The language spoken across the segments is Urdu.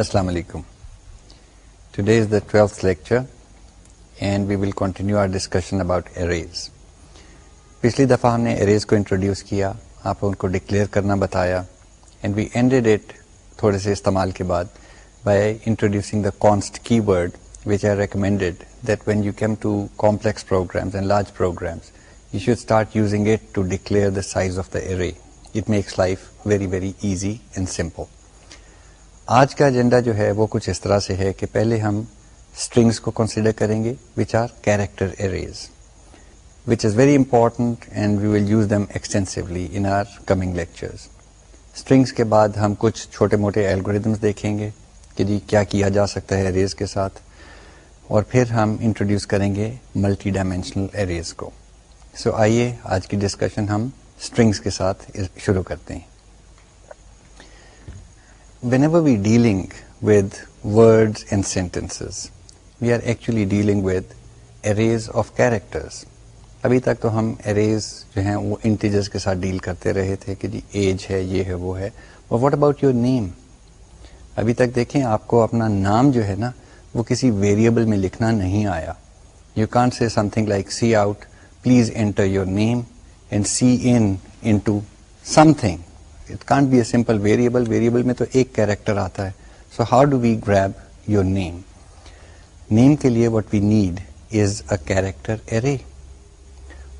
السلام علیکم today is the twelfth lecture and we will continue our discussion about arrays پچھلی دفعہ ہم نے اریز کو انٹروڈیوس کیا آپ ان کو ڈکلیئر کرنا بتایا اینڈ وی اینڈیڈ ایٹ تھوڑے سے استعمال کے بعد by introducing the const keyword which recommended that when you came to complex programs and large programs you should start using it to declare the size of the array it makes life very very easy and simple آج کا ایجنڈا جو ہے وہ کچھ اس طرح سے ہے کہ پہلے ہم اسٹرنگس کو کنسیڈر کریں گے which are character arrays which is very important and we will use them extensively in our coming lectures strings کے بعد ہم کچھ چھوٹے موٹے الگوریدمس دیکھیں گے کہ جی کیا کیا جا سکتا ہے اریز کے ساتھ اور پھر ہم انٹروڈیوس کریں گے ملٹی ڈائمینشنل اریز کو سو so, آئیے آج کی ڈسکشن ہم اسٹرنگس کے ساتھ شروع کرتے ہیں whenever dealing dealing with words and sentences we are actually dealing with arrays of characters ابھی تک تو ہم اریز جو ہیں وہ انٹیجرس کے ساتھ ڈیل کرتے رہے تھے کہ جی ایج ہے یہ ہے وہ ہے واٹ اباؤٹ یور نیم ابھی تک دیکھیں آپ کو اپنا نام جو ہے نا وہ کسی ویریبل میں لکھنا نہیں آیا you can say something like C out please enter your name and cin to something it can't be a simple variable variable میں تو ایک کیریکٹر آتا ہے so how do we grab your name name کے لیے what we need is a character array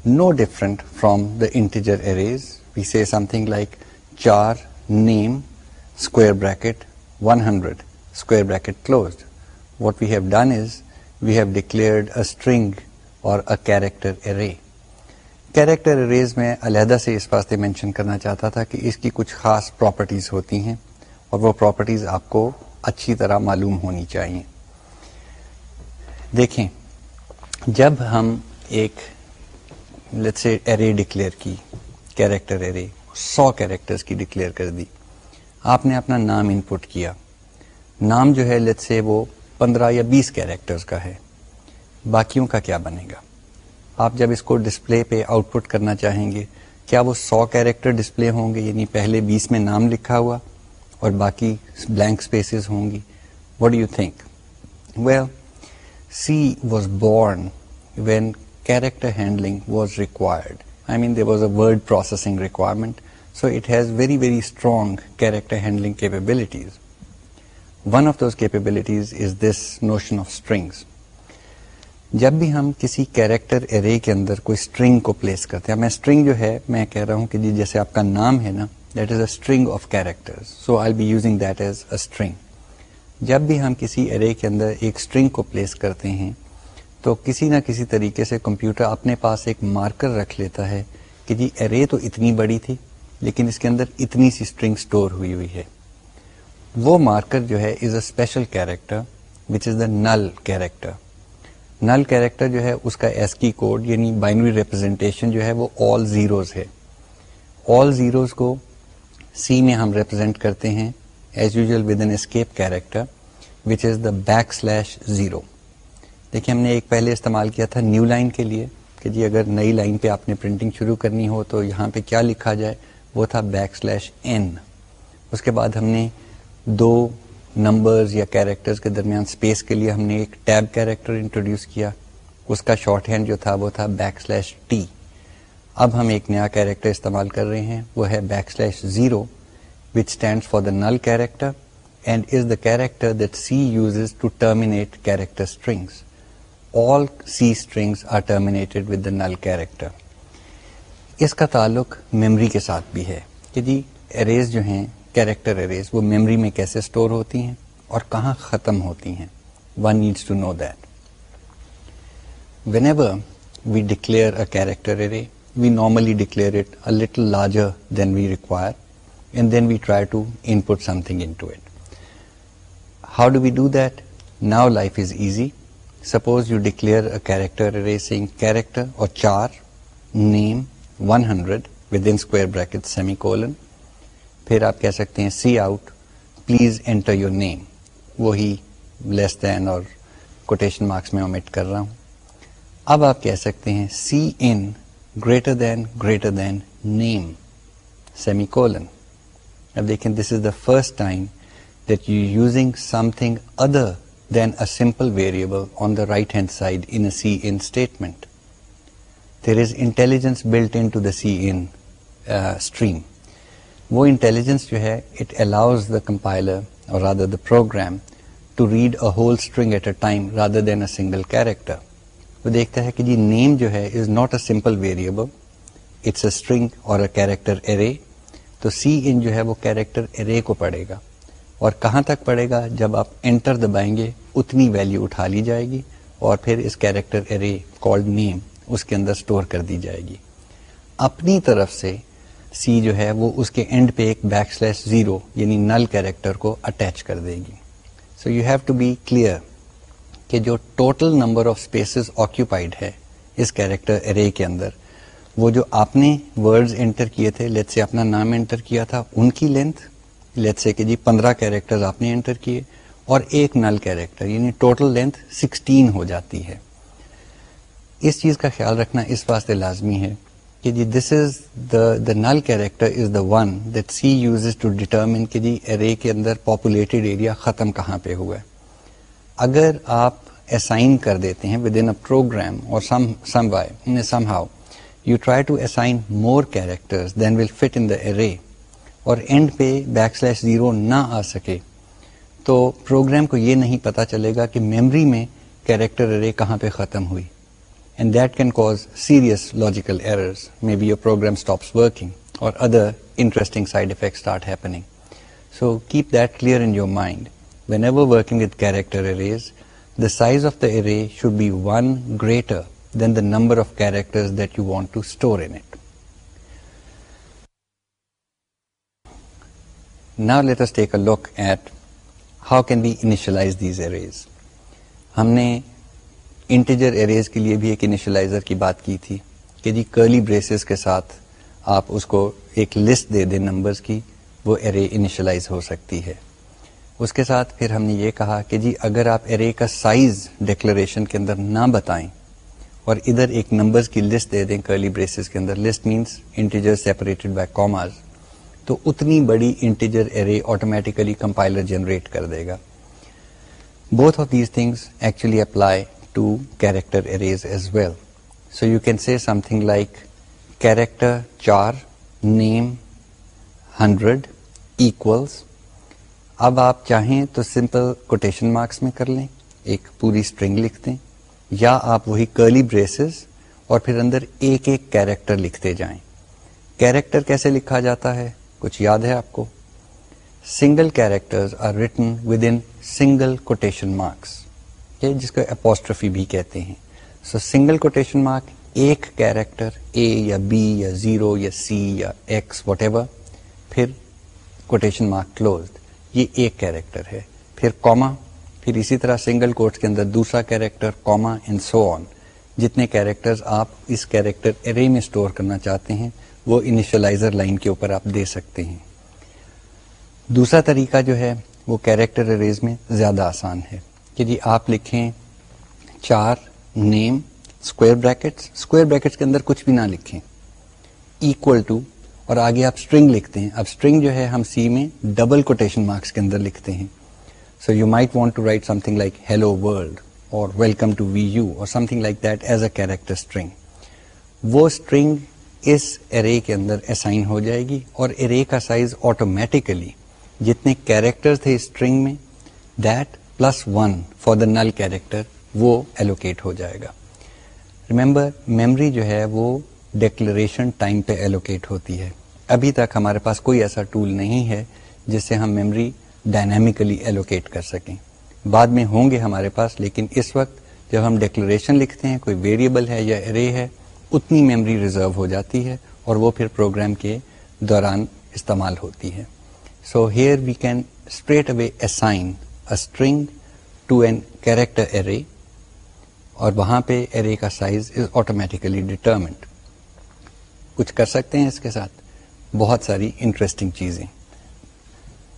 no different from the integer arrays we C something like char name square bracket one hundred square bracket closed what have done is we have declared a string اور a character array character arrays میں علیحدہ سے اس واسطے مینشن کرنا چاہتا تھا کہ اس کی کچھ خاص پراپرٹیز ہوتی ہیں اور وہ پراپرٹیز آپ کو اچھی طرح معلوم ہونی چاہیے دیکھیں جب ہم ایک ایرے ڈکلیئر کی کیریکٹر ایرے سو کیریکٹرس کی ڈکلیئر کر دی آپ نے اپنا نام ان پٹ کیا نام جو ہے سے وہ پندرہ یا بیس کیریکٹرز کا ہے باقیوں کا کیا بنے گا آپ جب اس کو ڈسپلے پہ آؤٹ پٹ کرنا چاہیں گے کیا وہ سو کیریکٹر ڈسپلے ہوں گے یعنی پہلے بیس میں نام لکھا ہوا اور باقی بلینک اسپیسیز ہوں گی what you think well C was born when character handling was required I mean they was a word processing requirement so it has very very strong character handling capabilities one of those capabilities is this notion of strings جب بھی ہم کسی کیریکٹر ارے کے اندر کوئی اسٹرنگ کو پلیس کرتے ہیں میں اسٹرنگ جو ہے میں کہہ رہا ہوں کہ جی جیسے آپ کا نام ہے نا that is a string of character so I be using that is a string جب بھی ہم کسی ارے کے اندر ایک اسٹرنگ کو پلیس کرتے ہیں تو کسی نہ کسی طریقے سے کمپیوٹر اپنے پاس ایک مارکر رکھ لیتا ہے کہ جی ارے تو اتنی بڑی تھی لیکن اس کے اندر اتنی سی اسٹرنگ اسٹور ہوئی ہوئی ہے وہ مارکر جو ہے is a special character which is the null character null character جو ہے اس کا ایس کی کوڈ یعنی بائنری ریپرزینٹیشن جو ہے وہ آل زیروز ہے آل زیروز کو سی میں ہم ریپرزینٹ کرتے ہیں as usual with an escape character which is the back slash zero دیکھیے ہم نے ایک پہلے استعمال کیا تھا نیو لائن کے لیے کہ جی اگر نئی لائن پہ آپ نے پرنٹنگ شروع کرنی ہو تو یہاں پہ کیا لکھا جائے وہ تھا بیک سلیش این اس کے بعد ہم نے دو نمبرز یا کیریکٹرز کے درمیان اسپیس کے لیے ہم نے ایک ٹیب کیریکٹر انٹروڈیوس کیا اس کا شارٹ ہینڈ جو تھا وہ تھا بیک سلیش ٹی اب ہم ایک نیا کیریکٹر استعمال کر رہے ہیں وہ ہے back slash zero which stand for the null character and is the character that C uses to terminate character strings strings all C are terminated with the null character اس کا تعلق میمری کے ساتھ بھی ہے کہ جی اریز جو ہیں کیریکٹر اریز وہ میموری میں کیسے اسٹور ہوتی ہیں اور کہاں ختم ہوتی ہیں one needs to know that whenever we declare a character array we normally declare it a little larger than we require and then we try to input something into it how do we do that now life is easy suppose you declare a character array sing character or char name one hundred with in square bracket semicolon پھر آپ کہہ سکتے ہیں C out please enter your name وہی لیس دین اور کوٹیشن مارکس میں امٹ کر رہا ہوں اب آپ کہہ سکتے ہیں سی ان greater than greater than name semicolon اب دیکھیں this is the first time that you using something other than a simple variable on the right hand side in cin statement there is intelligence built in to the cin stream وہ انٹیلیجنس جو ہے it allows the compiler or rather the program to read a whole string at a time rather than a single character وہ دیکھتا ہے کہ جی نیم جو ہے is not a simple variable it's a string اور اے کیریکٹر ارے تو سی ان جو ہے وہ کیریکٹر ارے کو پڑھے گا اور کہاں تک پڑے گا جب آپ انٹر دبائیں گے اتنی ویلیو اٹھا لی جائے گی اور پھر اس کیریکٹر ارے کالڈ نیم اس کے اندر اسٹور کر دی جائے گی اپنی طرف سے سی جو ہے وہ اس کے اینڈ پہ ایک بیک سلیش زیرو یعنی نل کیریکٹر کو اٹیچ کر دے گی so you have to be clear کہ جو total number of spaces occupied ہے اس کیریکٹر ارے کے اندر وہ جو آپ نے ورڈز انٹر کیے تھے لیٹ سے اپنا نام انٹر کیا تھا ان کی لینتھ لیٹ سے کہ جی پندرہ کیریکٹر آپ نے انٹر کیے اور ایک نل کیریکٹر یعنی ٹوٹل لینتھ سکسٹین ہو جاتی ہے اس چیز کا خیال رکھنا اس واسطے لازمی ہے کہ جی this is the the null character is the one that C uses to determine کہ جی ارے کے اندر پاپولیٹڈ ایریا ختم کہاں پہ ہوا ہے اگر آپ اسائن کر دیتے ہیں ود ان اے پروگرام اور some some how you try to assign more than will fit in the array اور اینڈ پہ بیک سلیش زیرو نہ آ سکے تو پروگرام کو یہ نہیں پتا چلے گا کہ میمری میں کیریکٹر ارے کہاں پہ ختم ہوئی and that can cause serious logical errors. Maybe your program stops working or other interesting side effects start happening. So keep that clear in your mind. Whenever working with character arrays, the size of the array should be 1 greater than the number of characters that you want to store in it. Now let us take a look at how can we initialize these arrays. हमने انٹیجر ایریز کے لیے بھی ایک انیشلائزر کی بات کی تھی کہ جی کرلی بریسز کے ساتھ آپ اس کو ایک لسٹ دے دیں نمبرز کی وہ ایرے انیشلائز ہو سکتی ہے اس کے ساتھ پھر ہم نے یہ کہا کہ جی اگر آپ ایرے کا سائز ڈکلریشن کے اندر نہ بتائیں اور ادھر ایک نمبرز کی لسٹ دے دیں کرلی بریسز کے اندر list means integer separated by commas تو اتنی بڑی integer array automatically compiler generate کر دے گا both of these things actually apply to character arrays as well so you can see something like character char name hundred اب آپ چاہیں تو سمپل کوٹیشن مارکس میں کر لیں ایک پوری اسٹرنگ لکھ دیں یا آپ وہی کرلی بریسز اور پھر اندر ایک ایک کیریکٹر لکھتے جائیں کیریکٹر کیسے لکھا جاتا ہے کچھ یاد ہے آپ کو single character single quotation marks ہے جس کو اپوسٹرفی بھی کہتے ہیں سو سنگل کوٹیشن مارک ایک کیریکٹر اے یا بی یا زیرو یا سی یا ایکس وٹ ایور پھر کوٹیشن مارک کلوز یہ ایک کیریکٹر ہے پھر کوما پھر اسی طرح سنگل کوٹس کے اندر دوسرا character comma and so on جتنے کیریکٹرز آپ اس کیریکٹر ارے میں اسٹور کرنا چاہتے ہیں وہ انیشلائزر لائن کے اوپر آپ دے سکتے ہیں دوسرا طریقہ جو ہے وہ کیریکٹر اریز میں زیادہ آسان ہے کہ جی آپ لکھیں char name square brackets square brackets کے اندر کچھ بھی نہ لکھیں ایکول ٹو اور آگے آپ اسٹرنگ لکھتے ہیں اب اسٹرنگ جو ہے ہم سی میں ڈبل کوٹیشن مارکس کے اندر لکھتے ہیں so you might want to write something like hello world اور ویلکم ٹو وی یو اور something like that as a character string وہ اسٹرنگ اس ارے کے اندر اسائن ہو جائے گی اور ارے کا سائز آٹومیٹیکلی جتنے کیریکٹر تھے اسٹرنگ میں that plus one for the null character وہ ایلوکیٹ ہو جائے گا ریمبر میمری جو ہے وہ ڈکلریشن ٹائم پہ ایلوکیٹ ہوتی ہے ابھی تک ہمارے پاس کوئی ایسا ٹول نہیں ہے جس سے ہم میموری ڈائنامیکلی ایلوکیٹ کر سکیں بعد میں ہوں گے ہمارے پاس لیکن اس وقت جب ہم ڈیکلریشن لکھتے ہیں کوئی ویریبل ہے یا ارے ہے اتنی میمری ریزرو ہو جاتی ہے اور وہ پھر پروگرام کے دوران استعمال ہوتی ہے so here we can straight away assign string to an character array اور وہاں پہ ایرے کا سائز از آٹومیٹیکلی ڈیٹرمنڈ کچھ کر سکتے ہیں اس کے ساتھ بہت ساری انٹرسٹنگ چیزیں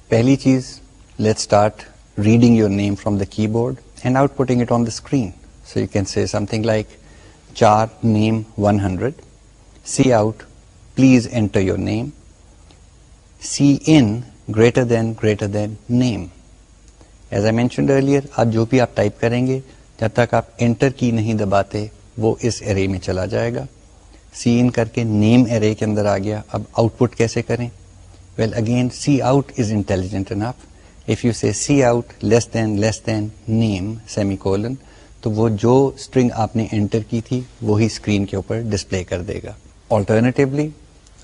پہلی چیز let start reading your name from the keyboard and outputting it on the screen so you can see something like char name one hundred C out please enter your name C in greater than greater than name as I mentioned earlier آپ جو بھی آپ ٹائپ کریں گے جب تک آپ انٹر کی نہیں دباتے وہ اس ایرے میں چلا جائے گا سی ان کر کے نیم ایرے کے اندر آ گیا اب آؤٹ پٹ کیسے کریں well again C out is intelligent enough if you see C out less than less than name semicolon تو وہ جو اسٹرنگ آپ نے انٹر کی تھی وہی اسکرین کے اوپر ڈسپلے کر دے گا آلٹرنیٹیولی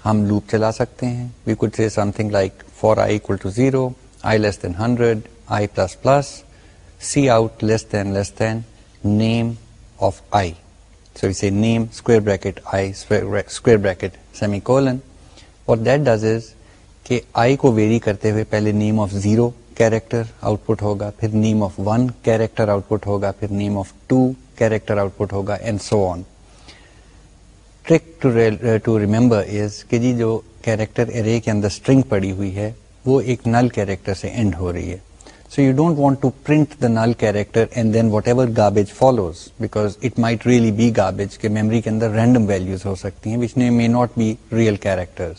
ہم لوپ چلا سکتے ہیں وی کوڈ سے I plus plus C out less than less than name of I so we C name square bracket I square bracket semicolon اور دیٹ ڈز از کہ آئی کو ویری کرتے ہوئے پہلے name of zero character output ہوگا پھر name of one character output ہوگا پھر name of two character output ہوگا and so on truck to to remember is کہ جی جو کیریکٹر ارے کے اندر اسٹرنگ پڑی ہوئی ہے وہ ایک نل کیریکٹر سے اینڈ ہو رہی ہے so you don't want to print the null character and then whatever garbage follows because really be garbage کے میمری کے اندر رینڈم ویلوز ہو سکتی ہیں not be real character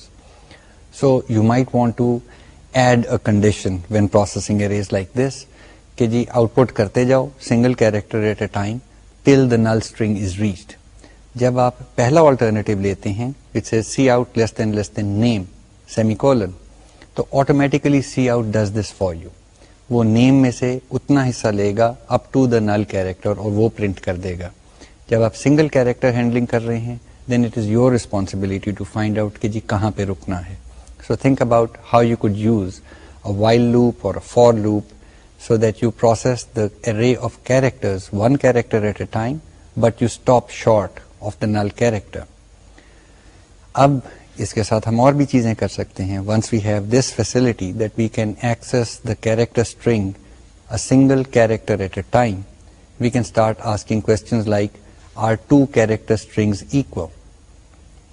when processing air like this کہ جی آؤٹ پٹ کرتے جاؤ single character at a till the null string is reached جب آپ پہلا آلٹرنیٹو لیتے ہیں C out less than less than name semicolon تو automatically C out does this for you وہ نیم میں سے اتنا حصہ لے گا up to the null character اور وہ پرنٹ کر دے گا جب آپ سنگل کیریکٹر ہینڈلنگ کر رہے ہیں then it is your responsibility to find out کہ جی کہاں پہ رکنا ہے so think about how you code use a while loop اور for loop so that you process the array of one character at a time but you stop short of the null character اب اس کے ساتھ ہم اور بھی چیزیں کر سکتے ہیں once we have this facility that we can access the character کیریکٹرنگ single character at a time we can start asking questions like are two character strings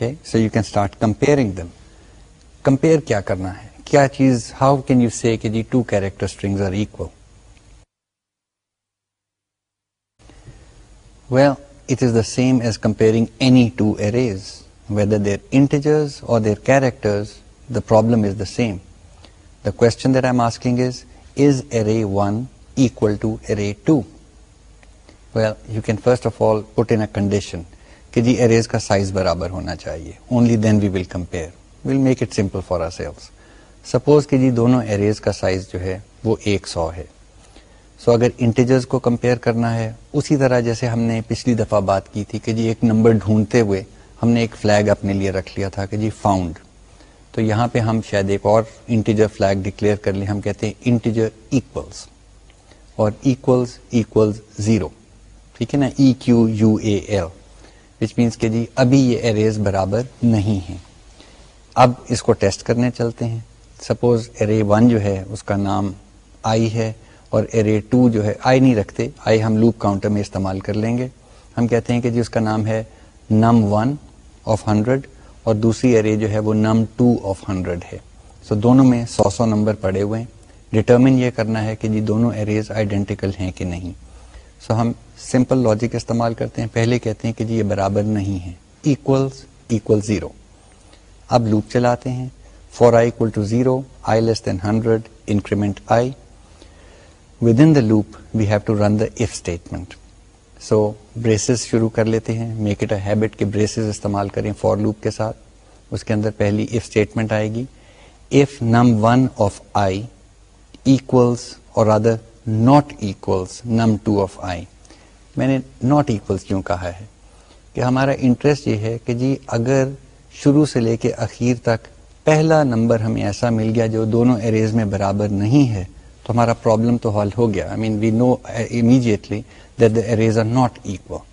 so you can start comparing them compare کیا کرنا ہے کیا چیز how can you see it is the same as comparing any two arrays whether there aunty اور سیمسچ ارے اریز کا سائز برابر ہونا چاہیے سپوز کہ جی دونوں اریز کا سائز جو ہے وہ ایک سو ہے سو so, اگر انٹیجرز کو کمپیئر کرنا ہے اسی طرح جیسے ہم نے پچھلی دفعہ بات کی تھی کہ جی ایک نمبر ڈھونڈتے ہوئے ہم نے ایک فلیگ اپنے لیے رکھ لیا تھا کہ جی فاؤنڈ تو یہاں پہ ہم شاید ایک اور انٹیجر فلیگ ڈکلیئر کر لیں ہم کہتے ہیں انٹیجر ایکولس اور ایکولس ایکولز زیرو ٹھیک ہے نا E Q U A L which means کہ جی ابھی یہ اریز برابر نہیں ہیں اب اس کو ٹیسٹ کرنے چلتے ہیں سپوز ارے ون جو ہے اس کا نام آئی ہے اور ارے ٹو جو ہے آئی نہیں رکھتے آئی ہم لوپ کاؤنٹر میں استعمال کر لیں گے ہم کہتے ہیں کہ جی اس کا نام ہے نم ون آف ہنڈریڈ اور دوسری ارے جو ہے وہ نم ٹو آف ہنڈریڈ ہے سو so دونوں میں سو سو نمبر پڑے ہوئے ہیں ڈٹرمن یہ کرنا ہے کہ جی دونوں ایریز آئیڈینٹیکل ہیں کہ نہیں سو so ہم سمپل لاجک استعمال کرتے ہیں پہلے کہتے ہیں کہ جی یہ برابر نہیں ہے ایکولس ایکول زیرو اب لوپ چلاتے ہیں for I equal to zero I less than hundred increment I with in the loop we have to run the if statement so braces شروع کر لیتے ہیں میک اٹ اے ہیبٹ کے بریسز استعمال کریں فور لوپ کے ساتھ اس کے اندر پہلی ایف اسٹیٹمنٹ آئے گی if num one of I equals اور other not equals num two of I میں نے ناٹ ایکولس کیوں کہا ہے کہ ہمارا انٹرسٹ یہ ہے کہ جی اگر شروع سے لے کے اخیر تک پہلا نمبر ہمیں ایسا مل گیا جو دونوں ایریز میں برابر نہیں ہے تو ہمارا پرابلم تو حل ہو گیا I mean we know immediately that the the the the the arrays are not equal.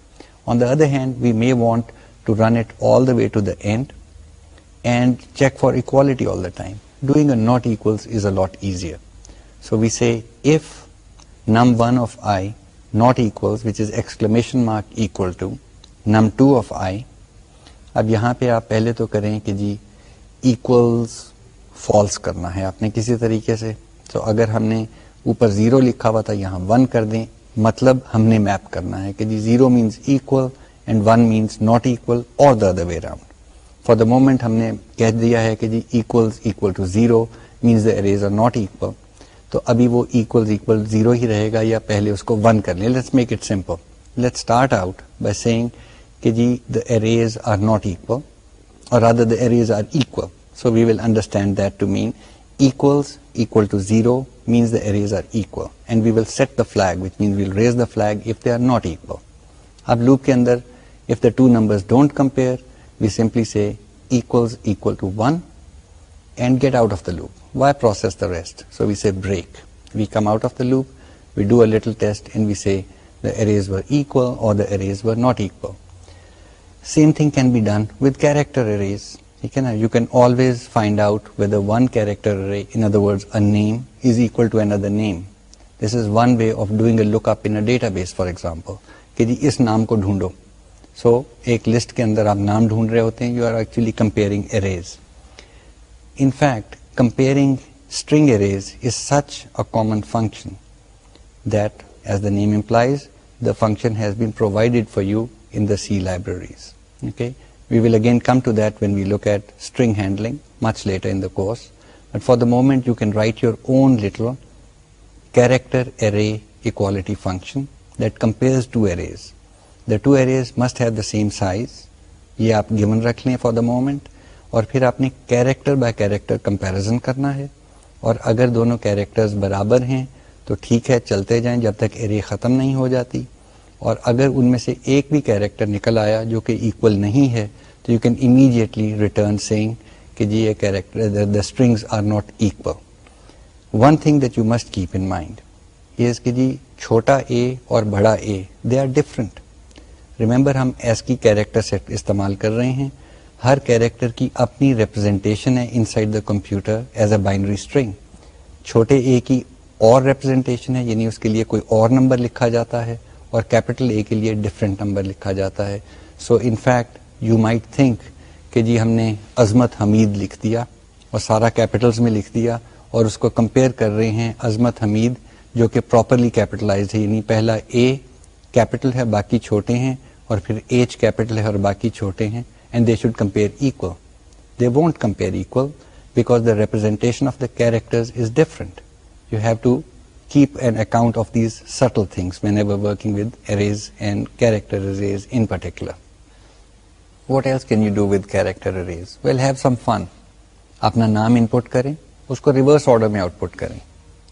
On other hand, we may want to to run it all all way end and check for equality time. Doing a not equals is a lot easier. So we say if num1 of i not equals which is exclamation mark equal to num2 of i اب یہاں پہ آپ پہلے تو کریں کہ جی جیول فالس کرنا ہے آپ نے کسی طریقے سے تو اگر ہم نے اوپر زیرو لکھا ہوا تھا یہاں ون کر دیں مطلب ہم نے میپ کرنا ہے کہ جی zero means equal and one means not equal اور the other way round for the moment ہم نے کہہ دیا ہے کہ جی equals equal to zero means the arrays are not equal تو ابھی وہ ایکولز ایکول زیرو ہی رہے گا یا پہلے اس کو ون کر لیں let's make it simple let start out by seeing کہ جی the arrays are not equal اور other the arrays are equal so we will understand that to mean zero means the arrays are equal and we will set the flag which means well raise the flag if they are not equal اب لوپ کے اندر if the two number don't compare we simply see equal to one and get out of the loop why process the rest so we see break we come out of the loop we do a test and we see the arrays were equal اور the arrays were not equal same thing can be done with character arrays ٹھیک ہے نا you can always find out with one character array in other words a name is equal to another name this is one way of doing a look up in database for example کہ جی اس نام کو ڈھونڈو سو so, ایک لسٹ کے اندر آپ نام ڈھونڈ رہے ہوتے ہیں you are actually comparing arrays in fact comparing string arrays is such a common function that as the name implies the function has been provided for you in the C libraries okay we will again come to that when we look at string handling much later in the course but for the moment you can write your own little character array equality function that compares two arrays the two arrays must have the same size یہ آپ گیون رکھ لیں فار دا مومنٹ اور پھر آپ نے کیریکٹر بائی کیریکٹر کمپیرزن کرنا ہے اور اگر دونوں کیریکٹرز برابر ہیں تو ٹھیک ہے چلتے جائیں جب تک ارے ختم نہیں ہو جاتی اور اگر ان میں سے ایک بھی کیریکٹر نکل آیا جو کہ ایکول نہیں ہے تو you can immediately return saying کہ جی یہ character the strings are not equal one thing that you must keep in mind کہ جی چھوٹا اے اور بڑا A they are different remember ہم ایس کی کیریکٹر سیٹ استعمال کر رہے ہیں ہر کیریکٹر کی اپنی ریپرزینٹیشن ہے inside the computer as a binary string چھوٹے اے کی اور ریپرزینٹیشن ہے یعنی اس کے لیے کوئی اور نمبر لکھا جاتا ہے اور کیپٹل اے کے لیے ڈفرینٹ نمبر لکھا جاتا ہے so in fact you might think کہ جی ہم نے عظمت حمید لکھ دیا اور سارا کیپٹلز میں لکھ دیا اور اس کو کمپیئر کر رہے ہیں عظمت حمید جو کہ پراپرلی کیپیٹلائز ہے یعنی پہلا اے کیپیٹل ہے باقی چھوٹے ہیں اور پھر ایچ کیپیٹل ہے اور باقی چھوٹے ہیں and they should compare equal they won't compare equal because the representation of the is different you have to اپنا نام پٹ کریں اس کو ریورس آرڈر میں آؤٹ پٹ کریں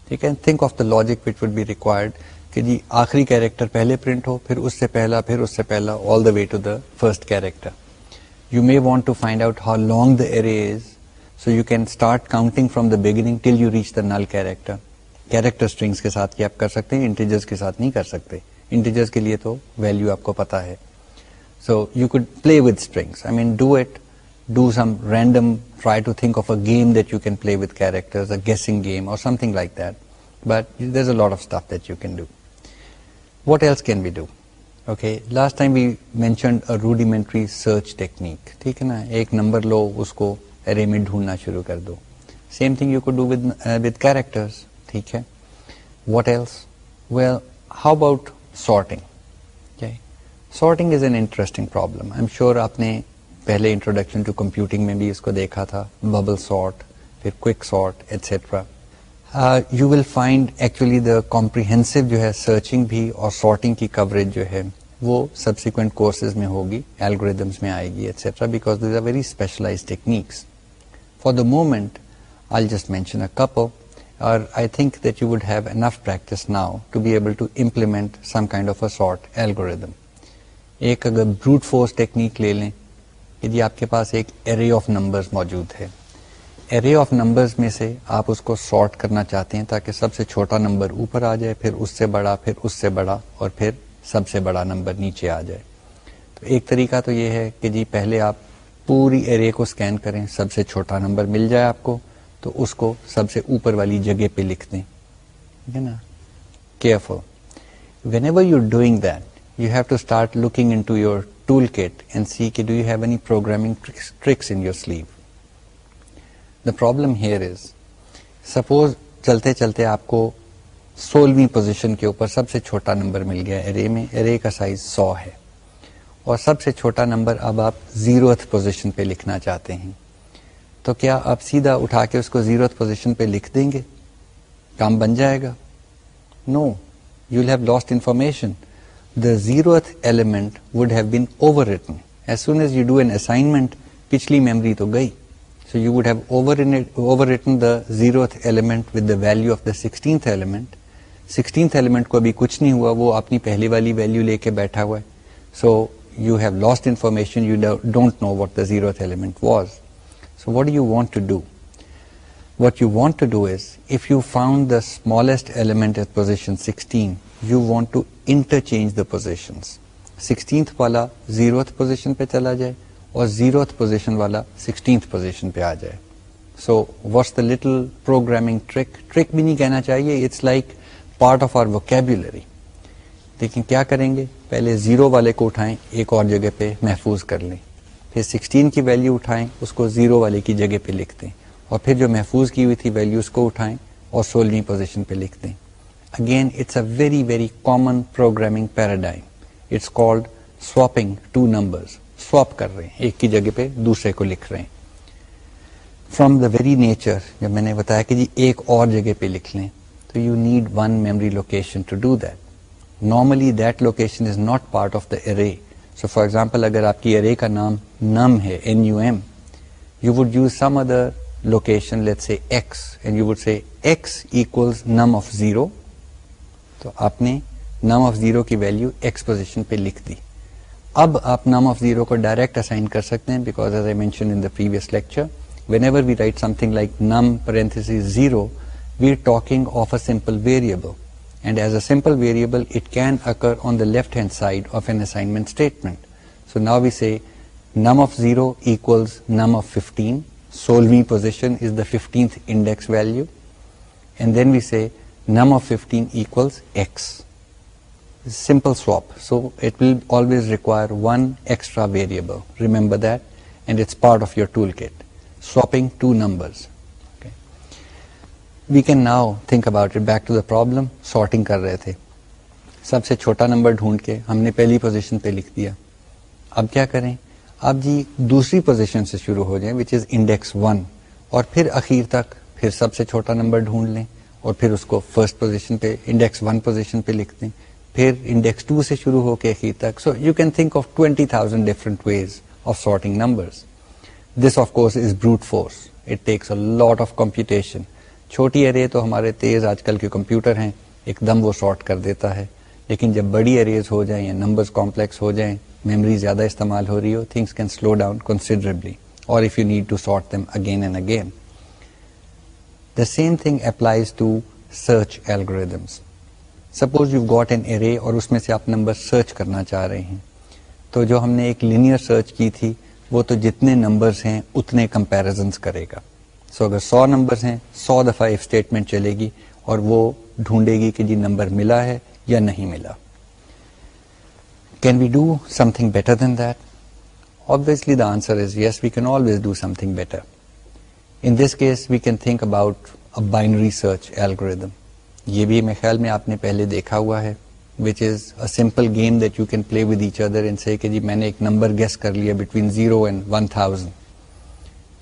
ٹھیک ہے think of the logic which would be required کہ جی آخری کیریکٹر پہلے پرنٹ ہو پھر اس سے پہلا all the way to the first character you may want to find out how long the is so you can start counting from the beginning till you reach the null character character strings کے ساتھ کی آپ کر سکتے ہیں انٹیجرس کے ساتھ نہیں کر سکتے انٹیجرس کے لیے تو ویلیو آپ کو پتا ہے so you could play with strings I mean do it do some random try to think of a game that you can play with character guessing game اور something like that but there is a lot of stuff that you can do what else can be do okay last time we mentioned a rudimentary search technique ٹھیک ہے نا ایک نمبر لو اس کو ارے میں ڈھونڈنا شروع کر دو same thing you could do with with characters ٹھیک ہے what else well how about sorting sorting is an interesting problem I am sure آپ نے پہلے انٹروڈکشن ٹو کمپیوٹنگ میں بھی اس کو دیکھا تھا ببل سارٹ پھر sort etcetera you will find actually the comprehensive جو ہے سرچنگ بھی اور سارٹنگ کی کوریج جو ہے وہ سبسیکوینٹ کورسز میں ہوگی ایلگوریدمس میں آئے گی etcetera because these are very specialize techniques for the moment I just mention a couple of kind of میں سے آپ اس کو شارٹ کرنا چاہتے ہیں تاکہ سب سے چھوٹا نمبر اوپر آ جائے پھر اس سے بڑا پھر اس سے بڑا اور پھر سب سے بڑا نمبر نیچے آ جائے تو ایک طریقہ تو یہ ہے کہ جی پہلے آپ پوری ایرے کو سکین کریں سب سے چھوٹا نمبر مل جائے آپ کو تو اس کو سب سے اوپر والی جگہ پہ لکھ دیں ٹھیک ہے نا careful when ever you doing that you have to start looking into your toolkit and see کہ do you have any programming tricks in your sleeve the problem here is suppose چلتے چلتے آپ کو سولہویں پوزیشن کے اوپر سب سے چھوٹا نمبر مل گیا ارے میں ارے کا سائز سو ہے اور سب سے چھوٹا نمبر اب آپ زیروتھ پوزیشن پہ لکھنا چاہتے ہیں تو کیا آپ سیدھا اٹھا کے اس کو زیروتھ پوزیشن پہ لکھ دیں گے کام بن جائے گا no you have lost information the zeroth element would have been overwritten as soon as you do an assignment پچھلی میموری تو گئی so you would overwritten the zero element with the value of the sixteenth element sixteenth element کو ابھی کچھ نہیں ہوا وہ اپنی پہلی والی ویلو لے کے بیٹھا ہوا ہے so you have lost information you don't know what the zeroth element was so what you want to do what you want to do is if you found the smallest element at position sixteen you want to interchange the sixteenth والا زیروتھ پوزیشن پہ چلا جائے اور زیروتھ پوزیشن والا سکسٹینتھ پوزیشن پہ آ جائے so what's the little programming trick trick بھی نہیں کہنا چاہیے it's like part of our vocabulary لیکن کیا کریں گے پہلے زیرو والے کو اٹھائیں ایک اور جگہ پہ محفوظ کر لیں پھر سکسٹین کی ویلیو اٹھائیں اس کو زیرو والے کی جگہ پہ لکھ دیں اور پھر جو محفوظ کی ہوئی تھی ویلیو اس کو اٹھائیں اور سولہ پوزیشن پہ لکھ دیں again it's a very very common program کر رہے ہیں ایک کی جگہ پہ دوسرے کو لکھ رہے ہیں فرام دا ویری نیچر جب میں نے بتایا کہ جی ایک اور جگہ پہ لکھ لیں تو you need one memory location to do that that normally location is not part of the array so for example اگر آپ کی ارے کا نام نم ہے N U U U M would would use some other location let say say x x and equals num of zero تو آپ نے نم آف زیرو کی ویلیو ایکس پوزیشن پہ لکھ دی اب آپ نم آف زیرو کو ڈائریکٹ اسائن کر سکتے ہیں because as I mention in the previous lecture whenever we write something like num parenthesis zero we are talking of a simple variable and as a simple variable it can occur on the left hand side of an assignment statement. So now we say num of 0 equals num of 15, sol v position is the 15th index value, and then we say num of 15 equals x. Simple swap, so it will always require one extra variable, remember that, and it's part of your toolkit, swapping two numbers. We can now think about it back to the problem sorting کر رہے تھے سب سے چھوٹا نمبر ڈھونڈ کے ہم نے پہلی پوزیشن پہ لکھ دیا اب کیا کریں اب جی دوسری پوزیشن سے شروع ہو جائیں وچ از انڈیکس ون اور پھر اخیر تک پھر سب سے چھوٹا نمبر ڈھونڈ لیں اور پھر اس کو فرسٹ پوزیشن پہ انڈیکس ون پوزیشن پہ لکھ دیں پھر انڈیکس ٹو سے شروع ہو کے اخیر تک so you can think of of of twenty thousand different ways sorting numbers this course is brute force it takes a lot of computation چھوٹی ارے تو ہمارے تیز آج کل کے کمپیوٹر ہیں ایک دم وہ شارٹ کر دیتا ہے لیکن جب بڑی اریز ہو جائیں یا نمبرز کمپلیکس ہو جائیں میموری زیادہ استعمال ہو رہی ہو things can slow down considerably اور if you need to again again and the same thing applies to search algorithms suppose you got an array اور اس میں سے آپ نمبر سرچ کرنا چاہ رہے ہیں تو جو ہم نے ایک لینئر سرچ کی تھی وہ تو جتنے نمبرس ہیں اتنے کمپیرزنس کرے گا سو اگر سو نمبر ہیں سو دفعہ ایف اسٹیٹمنٹ چلے گی اور وہ ڈھونڈے گی کہ جی نمبر ملا ہے یا نہیں ملا can we do something better than that obviously the answer is yes we can always do something better in this case we can think about a binary search algorithm یہ بھی میرے خیال میں آپ نے پہلے دیکھا ہوا ہے which is a simple game that you can play with each other ان سے کہ جی میں نے ایک نمبر گیس کر لیا between zero and one thousand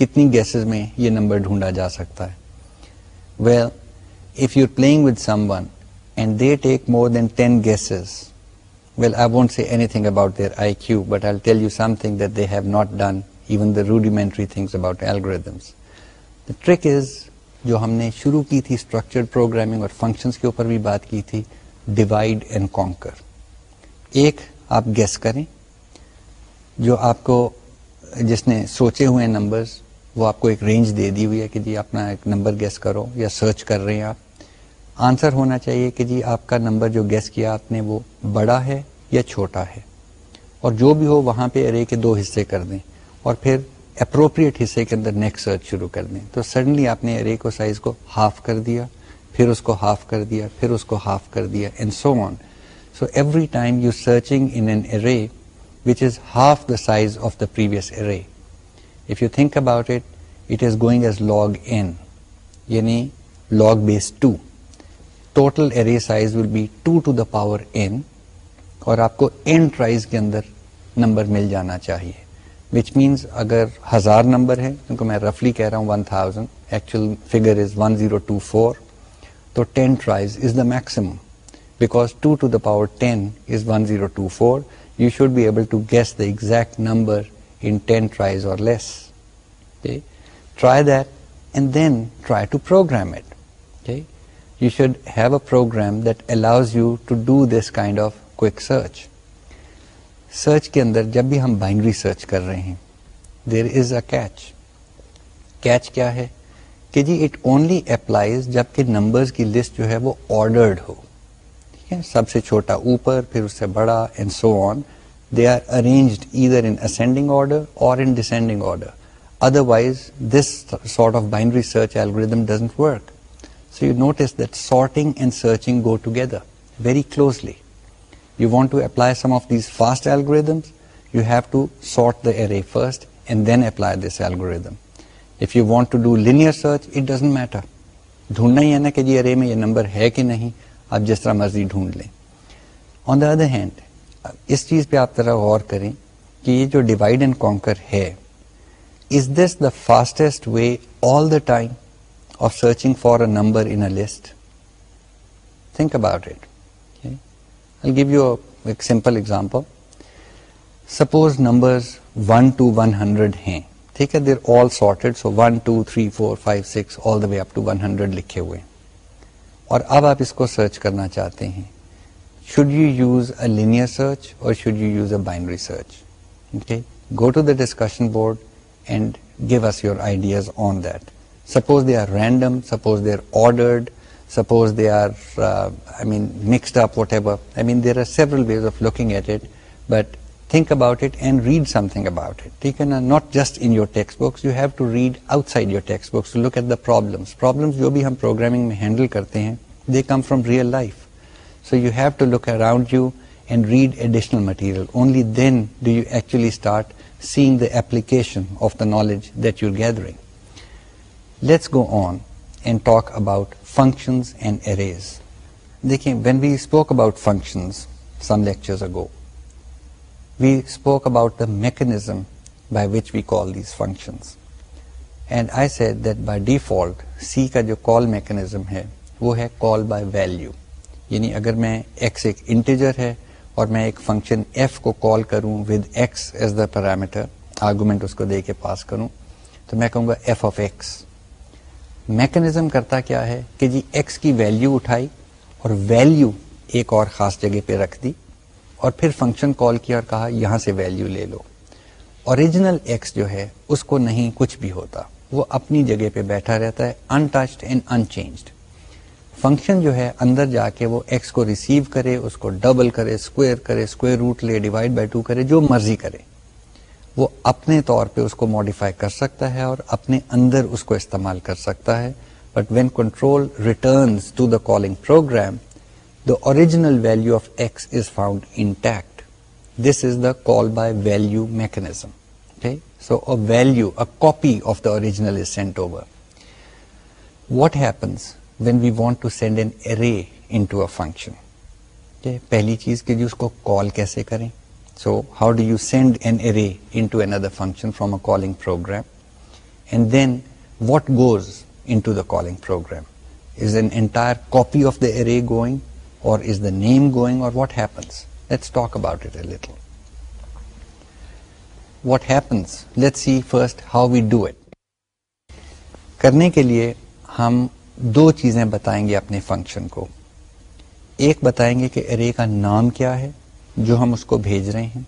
کتنی گیسز میں یہ نمبر ڈھونڈا جا سکتا ہے well if you playing with someone and they take more than ten guesses well I won't see anything about their I Q but I tell you something that they have not done even the rudimentary things about algorithms the trick is جو ہم نے شروع کی تھی اسٹرکچرڈ پروگرامنگ اور فنکشنس کے اوپر بھی بات کی تھی ڈیوائڈ اینڈ کانکر ایک آپ گیس کریں جو آپ کو جس نے سوچے ہوئے نمبرز وہ آپ کو ایک رینج دے دی ہوئی ہے کہ جی اپنا ایک نمبر گیس کرو یا سرچ کر رہے ہیں آپ آنسر ہونا چاہیے کہ جی آپ کا نمبر جو گیس کیا آپ نے وہ بڑا ہے یا چھوٹا ہے اور جو بھی ہو وہاں پہ ارے کے دو حصے کر دیں اور پھر اپروپریٹ حصے کے اندر نیکسٹ سرچ شروع کر دیں تو سڈنلی آپ نے ارے کو سائز کو ہاف کر دیا پھر اس کو ہاف کر دیا پھر اس کو ہاف کر دیا and so on so every time you searching in an array which is half the size of the previous array if you think about it it is going as log N یعنی log base two total arrays will be two to the power N اور آپ کو این ٹرائز کے اندر نمبر مل جانا چاہیے وچ مینس اگر ہزار نمبر ہے کیونکہ میں رفلی کہہ رہا ہوں one thousand actual figure is one zero two four تو ten tries is the maximum because two to the power ten is one zero two four you should be able to guess the exact number لیسرائیٹرائی to program جب بھی ہم بائنڈری سرچ کر رہے ہیں there is a catch catch کیا ہے کہ جی اٹ اونلی اپلائیز کہ نمبرز کی لسٹ جو ہے وہ آرڈرڈ ہو ٹھیک ہے سب سے چھوٹا اوپر پھر اس سے بڑا دے آر ارینجڈ ادھر انسینڈنگ آڈر اور in descending order otherwise this sort of binary search algorithm doesn't work so you notice that sorting and searching go together very closely to apply some of these fast algorithms you have to sort the array first and then apply this algorithm if you want to do linear search it doesn't matter ڈھونڈنا ہی ہے نا کہ جی ارے میں یہ نمبر ہے کہ نہیں آپ جس طرح مرضی ڈھونڈ لیں آن دا ادر ہینڈ اس چیز پہ آپ ذرا غور کریں کہ یہ جو ڈیوائڈ اینڈ کانکر ہے is this the fastest way all the time of searching for a number in a list think about it I give you ایک simple example suppose numbers one to one hundred ہیں ٹھیک ہے they're all sorted so one two three four five six all the way up to one hundred لکھے ہوئے اور اب آپ اس کو سرچ کرنا چاہتے ہیں should you use a linear search or should you use a binary search okay go to the discussion board and give us your ideas on that suppose they are random suppose they are order ways of looking at it but think about it and read something about it ہے نا not just in your textbooks you have to read outside your tax books look at the problems problems جو بھی ہم پروگرامنگ میں ہینڈل کرتے ہیں they come from real life so you have to look around you and read additional material only then do you actually start seeing the application of the knowledge that you gathering let's go on and talk about functions and arrays دیکھیں when we spoke about functions some lectures ago we spoke about the mechanism by which we call these functions and I said that by default C کا جو کال میکنیزم ہے وہ ہے کال بائی ویلیو یعنی اگر میں ایکس ایک انٹیجر ہے اور میں ایک فنکشن ایف کو کال کروں with X as the parameter argument اس کو دے کے پاس کروں تو میں کہوں گا ایف آف ایکس میکنزم کرتا کیا ہے کہ جی ایکس کی ویلیو اٹھائی اور ویلیو ایک اور خاص جگہ پہ رکھ دی اور پھر فنکشن کال کیا اور کہا یہاں سے ویلیو لے لو اوریجنل ایکس جو ہے اس کو نہیں کچھ بھی ہوتا وہ اپنی جگہ پہ بیٹھا رہتا ہے in and unchanged function جو ہے اندر جا کے وہ ایکس کو ریسیو کرے اس کو ڈبل کرے اسکوئر کرے اسکوئر روٹ لے ڈیوائڈ بائی ٹو کرے جو مرضی کرے وہ اپنے طور پہ اس کو ماڈیفائی کر سکتا ہے اور اپنے اندر اس کو استعمال کر سکتا ہے but when control to the calling program the original value of X is found intact this is the call by value mechanism so a value a copy of over what happens function پہلی چیز کہیں so how do you send an array functioning an entire copy of the array going or واٹنس talk about what happens let's first how we do it کرنے کے لیے ہم دو چیزیں بتائیں گے اپنے فنکشن کو ایک بتائیں گے کہ ارے کا نام کیا ہے جو ہم اس کو بھیج رہے ہیں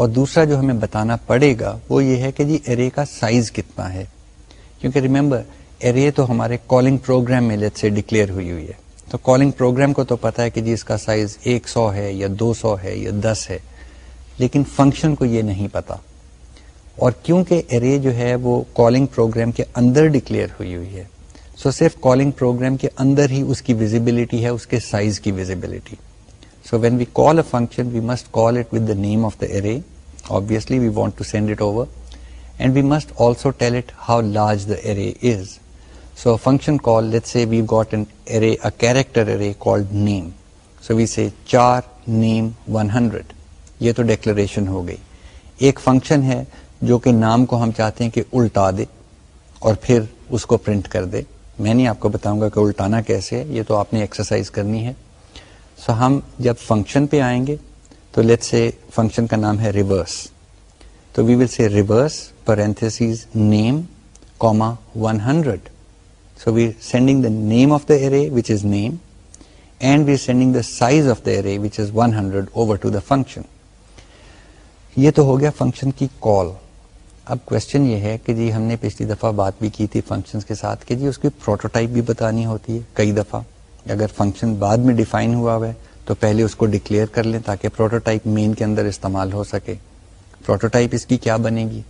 اور دوسرا جو ہمیں بتانا پڑے گا وہ یہ ہے کہ جی ارے کا سائز کتنا ہے کیونکہ ریمبر ارے تو ہمارے کالنگ پروگرام میں لیت سے ڈکلیئر ہوئی ہوئی ہے تو کالنگ پروگرام کو تو پتا ہے کہ جی اس کا سائز ایک سو ہے یا دو سو ہے یا دس ہے لیکن فنکشن کو یہ نہیں پتا اور کیونکہ ارے جو ہے وہ کالنگ پروگرام کے اندر ڈکلیئر ہوئی ہوئی ہے سو صرف کالنگ پروگرام کے اندر ہی اس کی ویزیبلٹی ہے اس کے سائز کی visibility so when we call a function we must call it with the name of the array obviously we want to send it over and we must also tell it how large the array is so function call let we got an array character array name so we say char name one hundred یہ تو ڈیکلریشن ہو گئی ایک فنکشن ہے جو کہ نام کو ہم چاہتے ہیں کہ الٹا دے اور پھر اس کو پرنٹ کر دے میں نہیں آپ کو بتاؤں گا کہ الٹانا کیسے ہے یہ تو آپ نے ایکسرسائز کرنی ہے سو so ہم جب فنکشن پہ آئیں گے تو لیٹ سے فنکشن کا نام ہے ریورس تو we will say reverse parenthesis name comma one hundred so we sending the name of the array which is name and we sending the size of the array which is one hundred over to the function یہ تو ہو گیا فنکشن کی کال اب کوشچن یہ ہے کہ جی ہم نے پچھلی دفعہ بات بھی کی تھی فنکشن کے ساتھ کہ جی اس کی پروٹوٹائپ بھی بتانی ہوتی ہے کئی دفعہ اگر فنکشن بعد میں ڈیفائن ہوا ہوا ہے تو پہلے اس کو ڈکلیئر کر لیں تاکہ پروٹوٹائپ مین کے اندر استعمال ہو سکے پروٹوٹائپ اس کی کیا بنے گی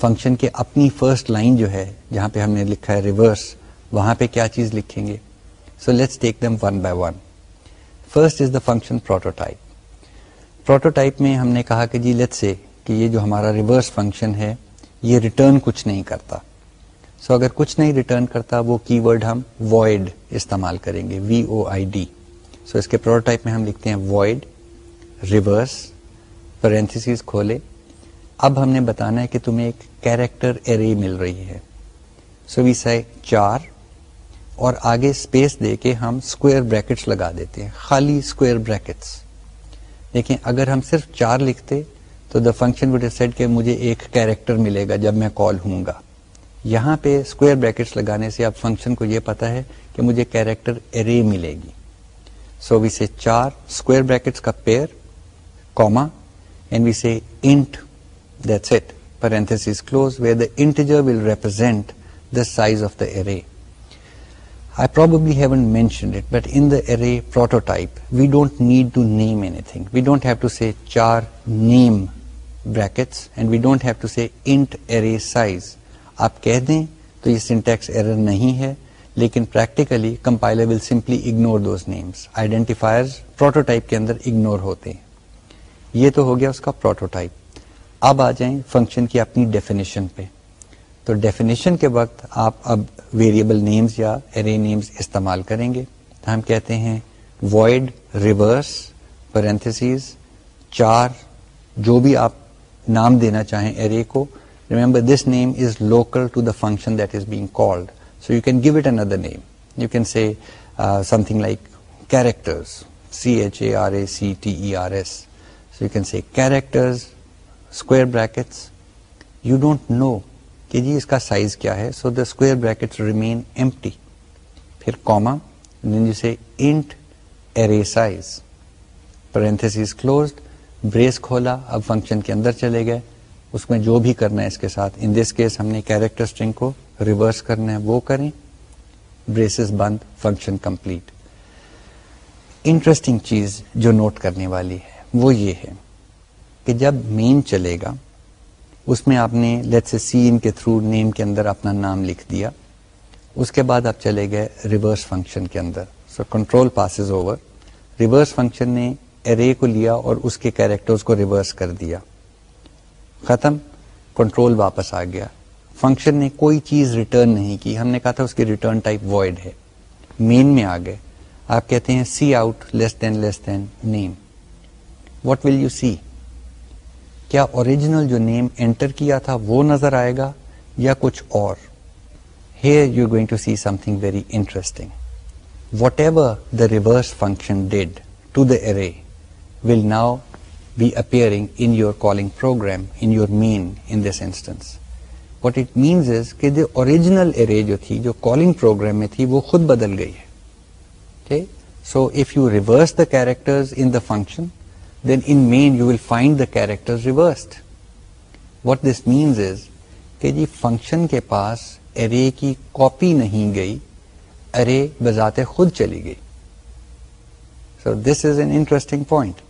فنکشن کے اپنی فرسٹ لائن جو ہے جہاں پہ ہم نے لکھا ہے ریورس وہاں پہ کیا چیز لکھیں گے so let's take them one by one first is the function prototype prototype میں ہم نے کہا کہ جی لیٹس سے کہ یہ جو ہمارا ریورس فنکشن ہے یہ ریٹرن کچھ نہیں کرتا سو so, اگر کچھ نہیں ریٹرن کرتا وہ کی ورڈ ہم وائڈ استعمال کریں گے وی او آئی ڈی سو اس کے پروٹوٹائپ میں ہم لکھتے ہیں وائڈ ریورس کھولے اب ہم نے بتانا ہے کہ تمہیں ایک کیریکٹر ایرے مل رہی ہے سو وی سائے چار اور آگے اسپیس دے کے ہم اسکوئر بریکٹس لگا دیتے ہیں خالی اسکوئر بریکٹس دیکھیں اگر ہم صرف چار لکھتے تو دا فنکشن وڈ سیٹ کہ مجھے ایک کیریکٹر ملے گا جب میں کال ہوں گا یہاں پہ اسکوئر بریکٹس لگانے سے اب فنکشن کو یہ پتا ہے کہ مجھے کیریکٹر ارے ملے گی سو we say char square brackets کا pair comma and we say int that's it parenthesis close where the integer will represent the size of the array I probably haven't mentioned it, but in the array prototype, we don't need to name anything. We don't have to say char name brackets and we don't have to say int array size آپ کہہ دیں تو یہ سنٹیکس ایرر نہیں ہے لیکن practically compiler will simply ignore those names identifier prototype کے اندر اگنور ہوتے ہیں یہ تو ہو گیا اس کا پروٹوٹائپ اب آ جائیں فنکشن کی اپنی ڈیفینیشن پہ تو ڈیفینیشن کے وقت آپ اب ویریبل نیمز یا ایرے نیمز استعمال کریں گے ہم کہتے ہیں وائڈ ریورس پرنتھسیز چار جو بھی آپ نام دینا چاہیں ارے کو remember this name is local to the function that is being called so you can give it another name you can say like characters C H A R A C T E R S so you can C characters square brackets you don't know کہ جی اس کا سائز کیا ہے so the square brackets remain M پھر کوما جسے int array size parenthesis closed brace کھولا اب فنکشن کے اندر چلے گئے اس میں جو بھی کرنا ہے اس کے ساتھ ان دس کیس ہم نے کیریکٹر اسٹرنگ کو ریورس کرنا ہے وہ کریں بریسز بند فنکشن کمپلیٹ انٹرسٹنگ چیز جو نوٹ کرنے والی ہے وہ یہ ہے کہ جب مین چلے گا اس میں آپ نے لیٹس اے سی ان کے تھرو نیم کے اندر اپنا نام لکھ دیا اس کے بعد آپ چلے گئے ریورس فنکشن کے اندر so control passes over reverse function نے ارے کو لیا اور اس کے کیریکٹرز کو ریورس کر دیا ختم کنٹرول واپس آ گیا فنکشن نے کوئی چیز ریٹرن نہیں کی ہم نے کہا تھا اس کی ریٹرن ٹائپ وائڈ ہے مین میں آ گئے آپ کہتے ہیں C out less than less than name what will you see کیا اوریجنل جو نیم انٹر کیا تھا وہ نظر آئے گا یا کچھ اور here you going to see something very interesting whatever the reverse function did to the array will now be apparent calling program in your main in essence what it means is کہ جو آرجنل ارے جو تھی جو کالنگ پروگرام میں تھی وہ خود بدل گئی ہے ٹھیک so if you reverse the character function then in main you will find the characters reversed what this means is کہ جی فنکشن کے پاس ارے کی کاپی نہیں گئی ارے بذات خود چلی گئی so this is an interesting point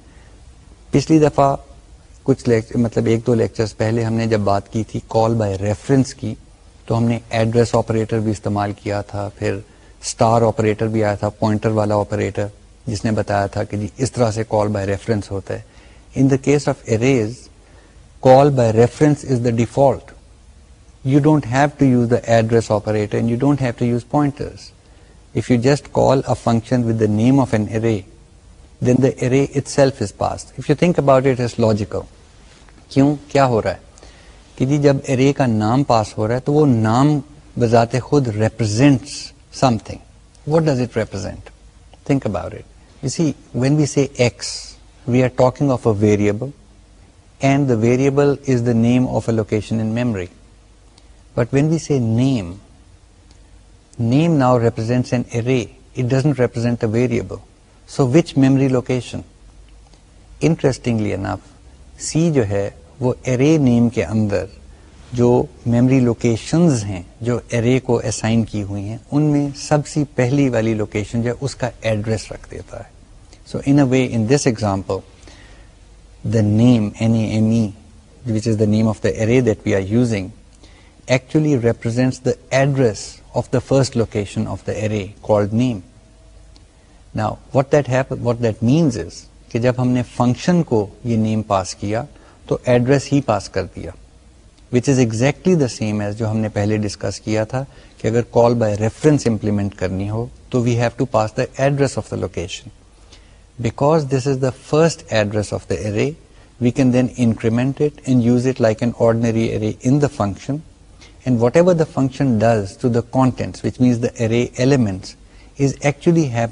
پچھلی دفعہ کچھ لیکچر مطلب ایک دو لیکچرز پہلے ہم نے جب بات کی تھی کال بائی ریفرنس کی تو ہم نے ایڈریس آپریٹر بھی استعمال کیا تھا پھر اسٹار آپریٹر بھی آیا تھا پوائنٹر والا آپریٹر جس نے بتایا تھا کہ جی اس طرح سے کال بائی ریفرنس ہوتا ہے in the case of arrays call by reference is the default you don't have to use the address operator if you just call a function the name of an array array itself is pass you think about it logical کیوں کیا جی ہو رہا ہے تو وہ نام بذات خود represent something what does it represent about C X we are talking of a variable and the variable is the name of a location but when we C name name now a variable so which memory location interestingly enough C جو ہے وہ ارے نیم کے اندر جو میمری ہیں جو ارے کو اسائن کی ہوئی ہیں ان میں سب سے پہلی والی لوکیشن جو ہے اس کا ایڈریس رکھ دیتا ہے so in a way in this example the name N a which is the name of the array that we are using actually represents the address of the first location of the array name نا what that what that means is کہ جب ہم نے فنکشن کو یہ نیم پاس کیا تو ایڈریس ہی پاس کر دیا which is exactly the same as جو ہم نے پہلے ڈسکس کیا تھا کہ اگر کال بائی ریفرنس امپلیمنٹ کرنی ہو تو we have to pass the address of the location because this is the first address of the array we can then increment it and use it like an ordinary array in the function and whatever the function does to the contents which means the array elements جہاں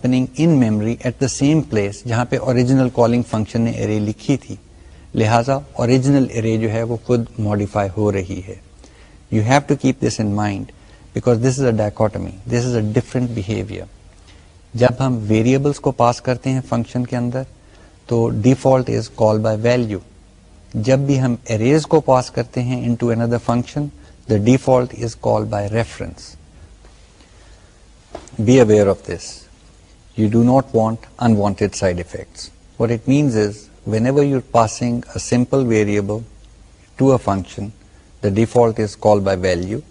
پہ نے لکھی تھی لہٰذا جو ہے وہ خود modify ہو رہی ہے you have to keep this dichotomy this is a different behavior جب ہم ویریبلس کو پاس کرتے ہیں فنکشن کے اندر تو default is call by value جب بھی ہم اریز کو پاس کرتے ہیں another function the default is call by reference Be aware of this. You do not want unwanted side effects. What it means is, whenever you're passing a simple variable to a function, the default is called by value.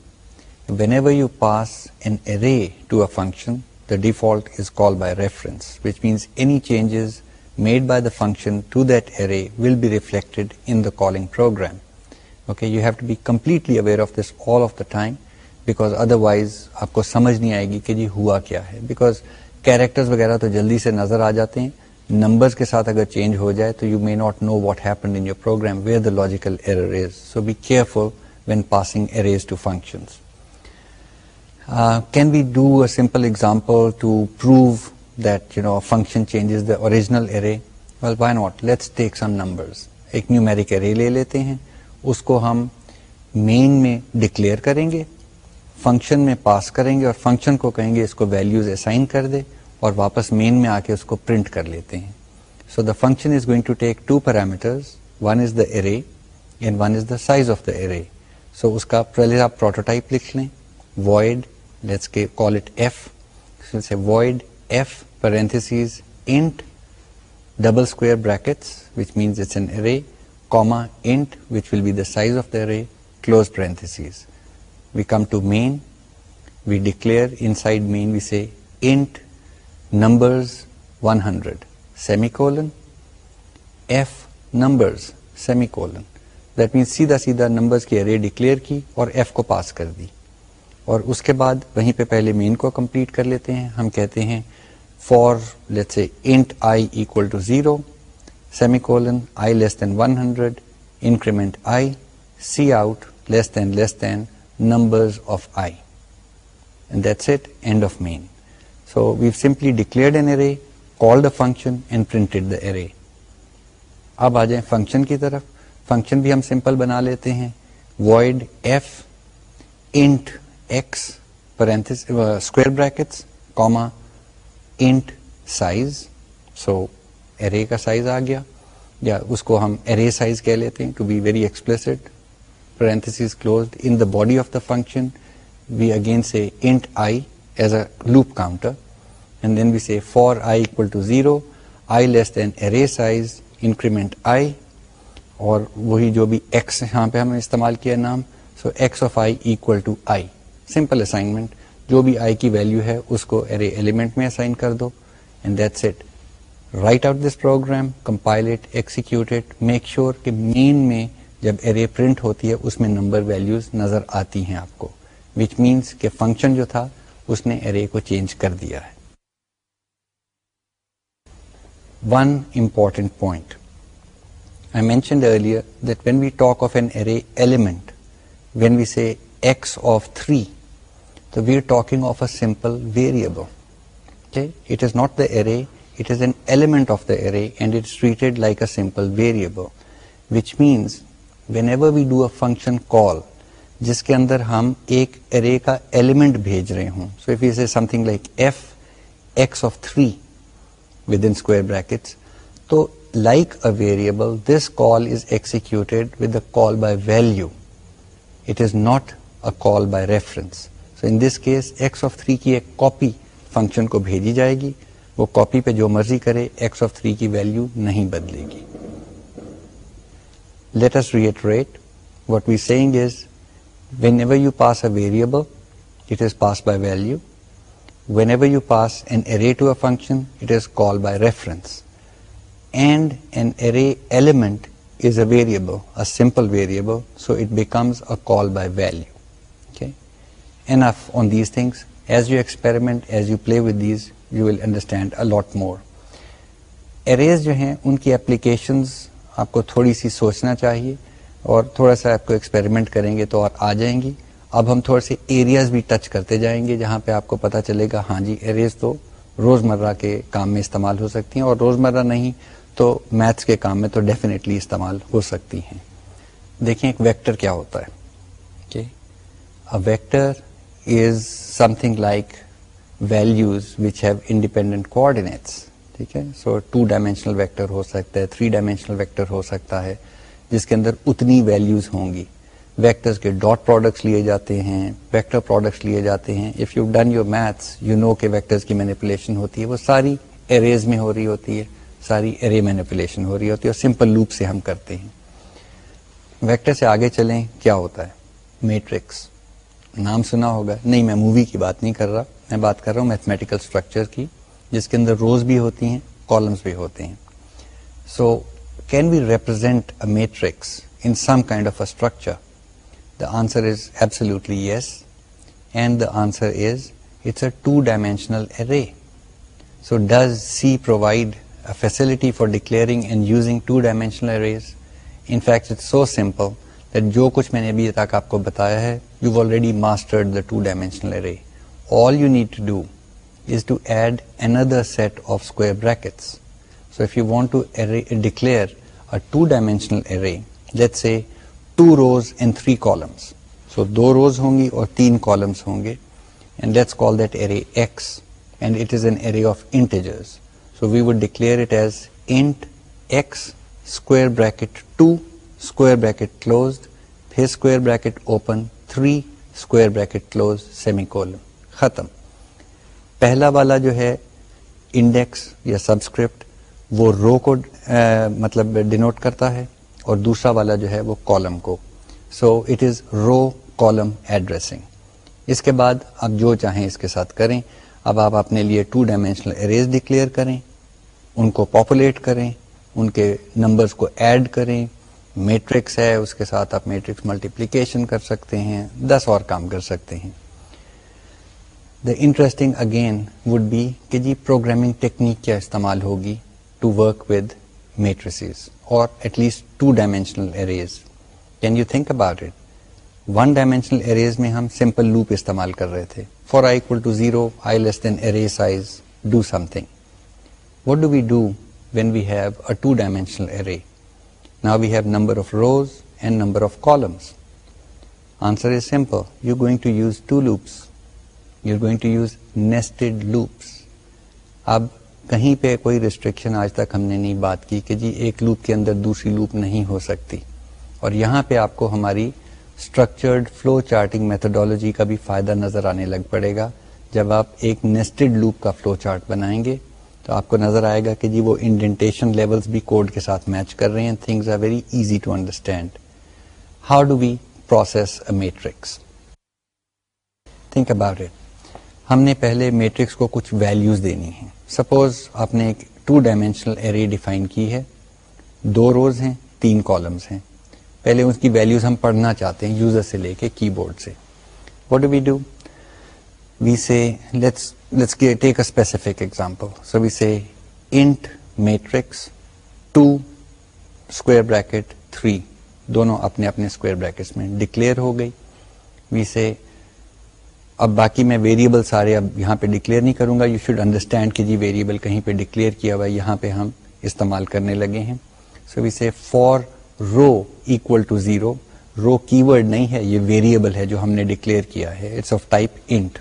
Whenever you pass an array to a function, the default is called by reference, which means any changes made by the function to that array will be reflected in the calling program. Okay, you have to be completely aware of this all of the time. Otherwise آپ کو سمجھ نہیں آئے گی کہ جی ہوا کیا ہے بیکاز کیریکٹر وغیرہ تو جلدی سے نظر آ جاتے ہیں نمبرز کے ساتھ اگر چینج ہو جائے تو you may not know what happen in your program where the logical error is so be careful full passing arrays to function can do a simple example function the original array well why not let's take some numbers ایک نیو میرک لے لیتے ہیں اس کو ہم مین میں ڈکلیئر کریں گے فنکشن میں پاس کریں گے اور فنکشن کو کہیں گے اس کو ویلیوز اسائن کر دے اور واپس مین میں آ کے اس کو پرنٹ کر لیتے ہیں so the function is going to take two parameter one is the array and one is the size of the array so اس کا پہلے آپ پروٹوٹائپ لکھ لیں وائڈ لیٹس کے call it F say void F parentheses int double square brackets which means it's an array comma int which will be the size of the array close parentheses we come to main we declare inside main we say int numbers 100 semicolon f numbers semicolon that means سیدھا سیدھا numbers کی array declare کی اور f کو پاس کر دی اور اس کے بعد وہیں پہ پہلے مین کو کمپلیٹ کر لیتے ہیں ہم کہتے ہیں for let's a int I equal to zero semi colon I less than one hundred increment I C out less than less than numbers of I end of main so we simply declare function and print the array اب آ جائیں فنکشن کی طرف فنکشن بھی ہم سمپل بنا لیتے ہیں void F int x square brackets comma int size so array کا سائز آ گیا یا اس کو ہم ایرے سائز کہہ لیتے ہیں to be very explicit function استعمال کیا نام so x of I simple assignment جو بھی آئی کی ویلیو ہے اس کو ارے ایلیمنٹ میں جب ارے پرنٹ ہوتی ہے اس میں نمبر ویلیوز نظر آتی ہیں آپ کو وچ مینس کے فنکشن جو تھا اس نے ارے کو چینج کر دیا ہے one important point I mentioned earlier that when we talk of an array element when we see x of three تو we are talking of a simple variable it is not the array it is an element of the array and it's like a simple variable which means whenever function call جس کے اندر ہم ایک ارے کا ایلیمنٹ بھیج رہے ہوں so if you something like F x of three with in square تو like a variable this call is with a call by value it is not a call by reference so in this case x of three کی ایک کاپی فنکشن کو بھیجی جائے گی وہ کاپی پہ جو مرضی کرے ایکس آف تھری کی ویلو نہیں بدلے گی latest rate rate what we seeing is when ever you pass a variable it is pass by value when ever you pass an array to a function it is call by reference and an array element is a variable a simple variable so it becomes a call by value okay an if on these things as you experiment as you play with these you will understand a lot more arrays جو ہیں ان کی ایپلیکیشنز آپ کو تھوڑی سی سوچنا چاہیے اور تھوڑا سا آپ کو ایکسپیریمنٹ کریں گے تو اور آ جائیں گی اب ہم تھوڑے سے ایریاز بھی ٹچ کرتے جائیں گے جہاں پہ آپ کو پتا چلے گا ہاں جی ایریاز تو روز مرہ کے کام میں استعمال ہو سکتی ہیں اور روز مرہ نہیں تو میتھس کے کام میں تو ڈیفینیٹلی استعمال ہو سکتی ہیں دیکھیں ایک ویکٹر کیا ہوتا ہے vector is something like values which have independent coordinates ٹھیک ہے سو ٹو ڈائمینشنل ویکٹر ہو سکتا ہے تھری ڈائمینشنل ویکٹر ہو سکتا ہے جس کے اندر اتنی ویلیوز ہوں گی ویکٹرز کے ڈاٹ پروڈکٹس لیے جاتے ہیں ویکٹر پروڈکٹس لیے جاتے ہیں if you done your maths you know کہ ویکٹرز کی مینیپولیشن ہوتی ہے وہ ساری ایریز میں ہو رہی ہوتی ہے ساری ایرے مینیپولیشن ہو رہی ہوتی ہے اور سمپل لوپ سے ہم کرتے ہیں ویکٹر سے آگے چلیں کیا ہوتا ہے میٹرکس نام سنا ہوگا نہیں میں مووی کی بات نہیں کر رہا میں بات کر رہا ہوں میتھمیٹیکل اسٹرکچر کی جس کے اندر روز بھی ہوتی ہیں کالمس بھی ہوتے ہیں so can we represent a matrix in some kind of a structure the answer is absolutely yes and the answer is it's a two dimensional array so does C provide a facility for declaring and using two dimensional arrays in fact it's so simple that جو کچھ میں نے ابھی تک آپ کو بتایا ہے you already mastered the two dimensional array all you need to do گی اور تین ہوں گے ختم پہلا والا جو ہے انڈیکس یا سبسکرپٹ وہ رو کو مطلب ڈینوٹ کرتا ہے اور دوسرا والا جو ہے وہ کالم کو so it is row column addressing اس کے بعد آپ جو چاہیں اس کے ساتھ کریں اب آپ اپنے لیے ٹو ڈائمینشنل اریز ڈکلیئر کریں ان کو پاپولیٹ کریں ان کے نمبرز کو ایڈ کریں میٹرکس ہے اس کے ساتھ آپ میٹرکس ملٹیپلیکیشن کر سکتے ہیں دس اور کام کر سکتے ہیں the interesting again would be کہ جی پروگرامنگ ٹیکنیک کیا استعمال ہوگی ٹو ورک ود میٹریسز اور at least two dimensional arrays can you think about it one dimensional arrays میں ہم سمپل لوپ استعمال کر رہے تھے for zero I less than array size do something what do we do when we have a two dimensional array نا we have number of rows and number of columns answer is simple you going to use two loops you going to use nested loops اب کہیں پہ کوئی ریسٹرکشن آج تک ہم نے نہیں بات کی کہ جی ایک لوپ کے اندر دوسری لوپ نہیں ہو سکتی اور یہاں پہ آپ کو ہماری اسٹرکچرڈ فلو چارٹنگ میتھڈالوجی کا بھی فائدہ نظر آنے لگ پڑے گا جب آپ ایک نیسٹڈ لوپ کا فلو چارٹ بنائیں گے تو آپ کو نظر آئے گا کہ جی وہ انڈینٹیشن لیولس بھی کوڈ کے ساتھ میچ کر رہے ہیں things are very easy to understand how do we process a matrix think about it ہم نے پہلے میٹرکس کو کچھ ویلیوز دینی ہیں سپوز آپ نے ایک ٹو ڈائمینشنل ایریا ڈیفائن کی ہے دو روز ہیں تین کالمس ہیں پہلے اس کی ویلیوز ہم پڑھنا چاہتے ہیں یوزر سے لے کے کی بورڈ سے what we do we say take a specific example so we say int matrix two square bracket three دونوں اپنے اپنے اسکوئر بریکٹس میں ڈکلیئر ہو گئی وی سے اب باقی میں ویریبل سارے اب یہاں پہ ڈکلیئر نہیں کروں گا یو شوڈ انڈرسٹینڈ کہ جی ویریبل کہیں پہ ڈکلیئر کیا ہوا یہاں پہ ہم استعمال کرنے لگے ہیں so we for row equal to zero row کی ورڈ نہیں ہے یہ ویریبل ہے جو ہم نے ڈکلیئر کیا ہے it's of type int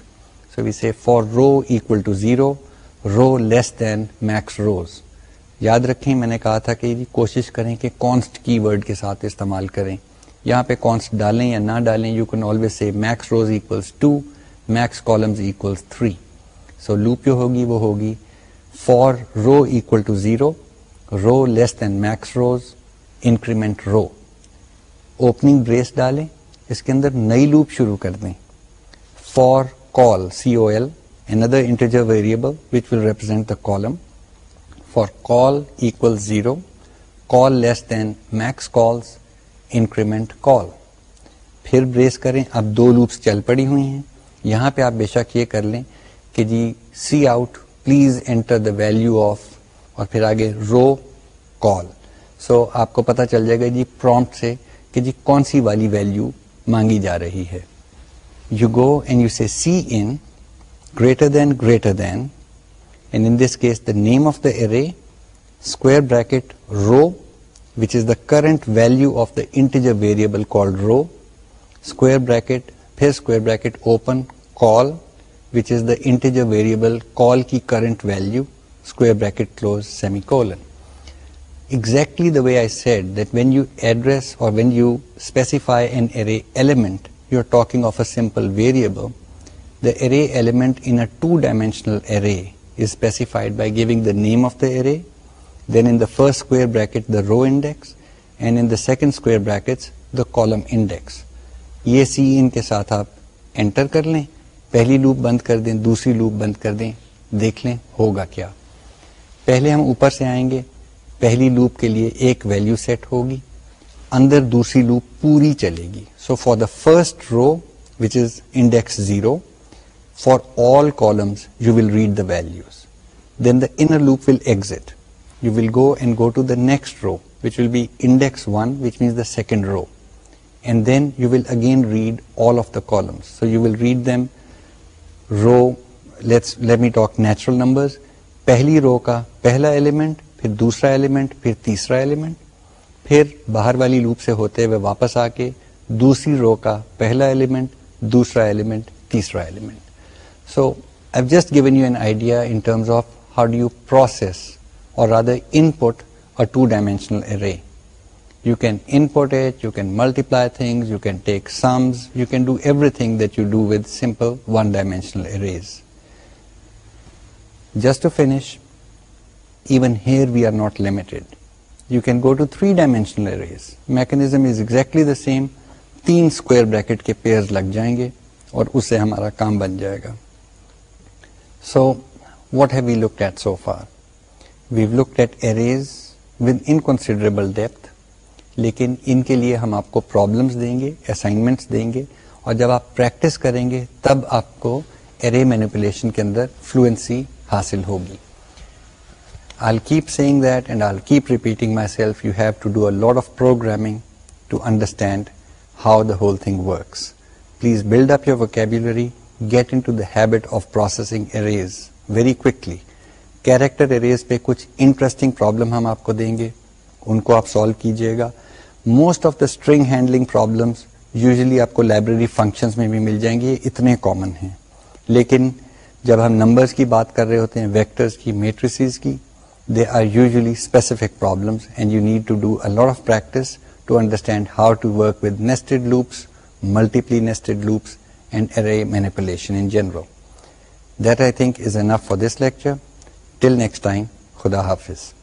so we for row equal to zero row less than max rows یاد رکھیں میں نے کہا تھا کہ جی کوشش کریں کہ کانسٹ کی ورڈ کے ساتھ استعمال کریں یہاں پہ کانسٹ ڈالیں یا نہ ڈالیں you can always see max rows equals to max columns کالمزول three so loop جو ہوگی وہ ہوگی for row equal to zero row less than max rows increment row opening brace ڈالیں اس کے اندر نئی لوپ شروع کر دیں for col C O L and other integer variable which will represent the column for col equal zero col less than max cols increment کال پھر بریس کریں اب دو لوپس چل پڑی ہوئی ہیں یہاں پہ آپ بے شک یہ کر لیں کہ جی C out please enter the value of اور پھر آگے رو کال سو آپ کو پتا چل جائے گا جی پرومپٹ سے کہ جی کون سی والی ویلو مانگی جا رہی ہے you go and you see C in greater than greater than and in this case the name of the array square bracket row which is the current value of the integer variable call row square bracket پھر square bracket open col which is the integer variable col کی current value square bracket close semi colon exactly the way I said that when you address اور when you specify an array element you are talking of a simple variable the array element in a two dimensional array is specified by giving the name of the array then in the first square bracket the row index and in the second square brackets the column index یہ سی ان کے ساتھ آپ انٹر کر لیں پہلی لوپ بند کر دیں دوسری لوپ بند کر دیں دیکھ لیں ہوگا کیا پہلے ہم اوپر سے آئیں گے پہلی لوپ کے لیے ایک ویلو سیٹ ہوگی اندر دوسری لوپ پوری چلے گی so for the first row which is index zero for all columns you will read the values then the inner loop will exit you will go and go to the next row which will be index one which means the second row and then you will again read all of the columns will read them rows let me talk natural numbers پہلی رو کا پہلا ایلیمنٹ پھر دوسرا ایلیمنٹ پھر تیسرا ایلیمنٹ پھر باہر والی لوپ سے ہوتے ہوئے واپس آ کے دوسری رو کا پہلا ایلیمنٹ دوسرا ایلیمنٹ تیسرا element so I just given you an idea in terms of how do you process or rather input two dimensional array you can int you can multiply thing you can take sum you can do everything you do simple one dimensional arrays just to finish even here we are not لڈ you can go to three dimensional arrays mechanism is exactly the same تین اسکوئر بریکٹ کے پیئر لگ جائیں گے اور اس سے ہمارا کام بن جائے گا so what have we look at so far we look at arrays with inconsiderable depth لیکن ان کے لیے ہم آپ کو پرابلمس دیں گے اسائنمنٹس دیں گے اور جب آپ پریکٹس کریں گے تب آپ کو ارے مینیپولیشن کے اندر فلوئنسی حاصل ہوگی I keep saying that and I keep repeating myself you have to do a lot of program to understand how the whole thing works please build up your vocabulary get in to the habit of processing arrays very quickly character arrays پہ کچھ انٹرسٹنگ پرابلم ہم آپ کو دیں گے ان کو آپ سالو کیجیے گا most of the string handling problems usually آپ کو لائبریری فنکشنس میں بھی مل جائیں گے اتنے کامن ہیں لیکن جب ہم نمبرس کی بات کر رہے ہوتے ہیں ویکٹرس کی میٹریسیز کی they are usually specific problems and you need to do a lot of practice to understand how to work with nested loops multiply nested loops and array manipulation in general that I think is enough for this lecture till next time خدا حافظ